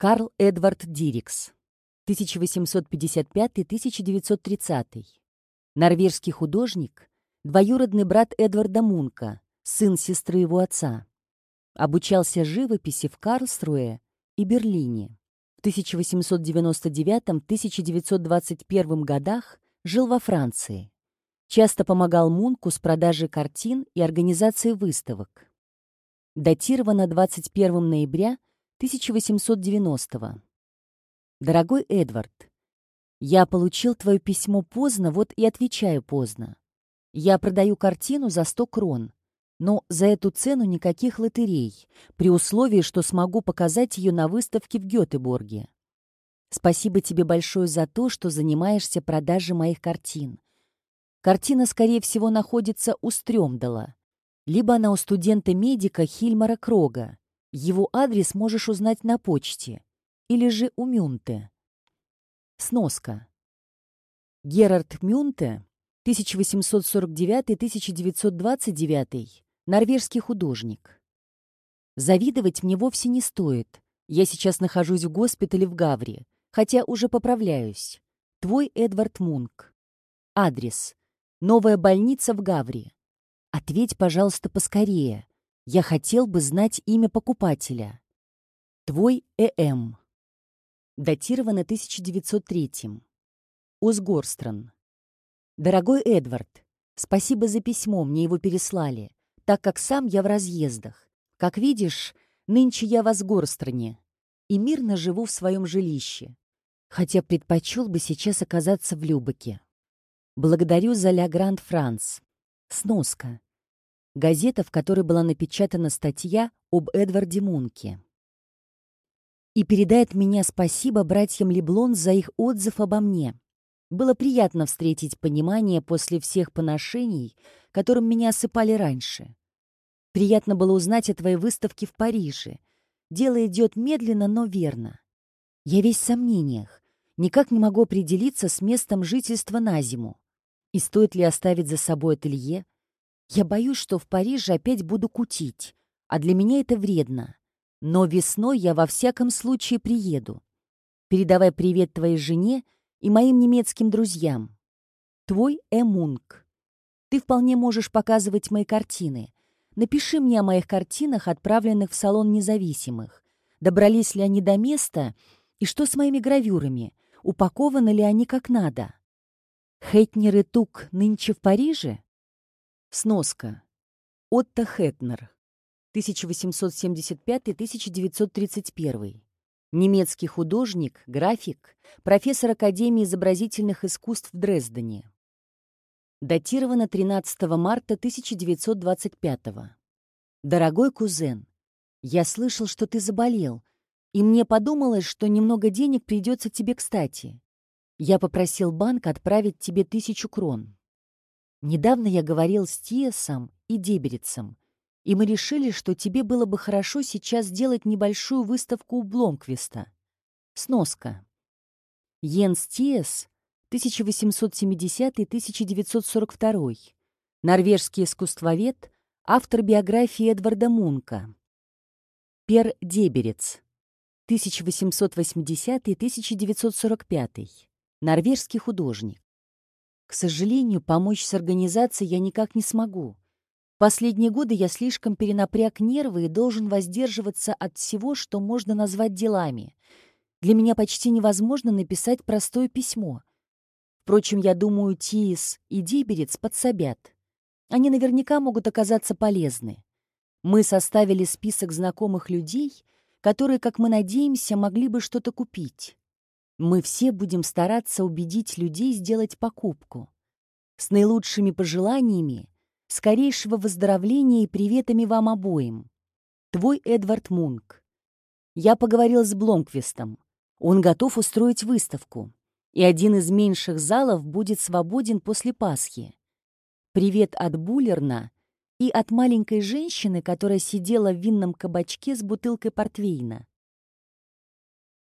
Карл Эдвард Дирикс, 1855-1930. Норвежский художник, двоюродный брат Эдварда Мунка, сын сестры его отца. Обучался живописи в Карлсруэ и Берлине. В 1899-1921 годах жил во Франции. Часто помогал Мунку с продажей картин и организацией выставок. Датировано 21 ноября 1890 -го. Дорогой Эдвард, я получил твое письмо поздно, вот и отвечаю поздно. Я продаю картину за 100 крон, но за эту цену никаких лотерей, при условии, что смогу показать ее на выставке в Гетеборге. Спасибо тебе большое за то, что занимаешься продажей моих картин. Картина, скорее всего, находится у Стрёмдала, либо она у студента-медика Хильмара Крога. Его адрес можешь узнать на почте. Или же у Мюнте. Сноска. Герард Мюнте, 1849-1929, норвежский художник. Завидовать мне вовсе не стоит. Я сейчас нахожусь в госпитале в Гавре, хотя уже поправляюсь. Твой Эдвард Мунк. Адрес. Новая больница в Гавре. Ответь, пожалуйста, поскорее. Я хотел бы знать имя покупателя. Твой Э.М. Датировано 1903. Узгорстран. Дорогой Эдвард, спасибо за письмо, мне его переслали, так как сам я в разъездах. Как видишь, нынче я в Озгорстране и мирно живу в своем жилище, хотя предпочел бы сейчас оказаться в Любаке. Благодарю за Ля Гранд Франс. Сноска газета, в которой была напечатана статья об Эдварде Мунке. И передает меня спасибо братьям Леблон за их отзыв обо мне. Было приятно встретить понимание после всех поношений, которым меня осыпали раньше. Приятно было узнать о твоей выставке в Париже. Дело идет медленно, но верно. Я весь в сомнениях. Никак не могу определиться с местом жительства на зиму. И стоит ли оставить за собой ателье, я боюсь, что в Париже опять буду кутить, а для меня это вредно. Но весной я во всяком случае приеду. Передавай привет твоей жене и моим немецким друзьям. Твой Эмунг. Ты вполне можешь показывать мои картины. Напиши мне о моих картинах, отправленных в салон независимых. Добрались ли они до места? И что с моими гравюрами? Упакованы ли они как надо? Хейтнер и Тук нынче в Париже? Сноска. Отто Хетнер. 1875-1931. Немецкий художник, график, профессор Академии изобразительных искусств в Дрездене. Датировано 13 марта 1925. Дорогой кузен, я слышал, что ты заболел, и мне подумалось, что немного денег придется тебе кстати. Я попросил банк отправить тебе тысячу крон. Недавно я говорил с Тиесом и Деберицем, и мы решили, что тебе было бы хорошо сейчас сделать небольшую выставку у Бломквиста. Сноска. Йенс Тиес, 1870-1942, норвежский искусствовед, автор биографии Эдварда Мунка. Пер Деберец, 1880-1945, норвежский художник. К сожалению, помочь с организацией я никак не смогу. Последние годы я слишком перенапряг нервы и должен воздерживаться от всего, что можно назвать делами. Для меня почти невозможно написать простое письмо. Впрочем, я думаю, Тиис и Диберец подсобят. Они наверняка могут оказаться полезны. Мы составили список знакомых людей, которые, как мы надеемся, могли бы что-то купить. Мы все будем стараться убедить людей сделать покупку. С наилучшими пожеланиями, скорейшего выздоровления и приветами вам обоим. Твой Эдвард Мунк. Я поговорил с Бломквистом. Он готов устроить выставку, и один из меньших залов будет свободен после Пасхи. Привет от Буллерна и от маленькой женщины, которая сидела в винном кабачке с бутылкой портвейна.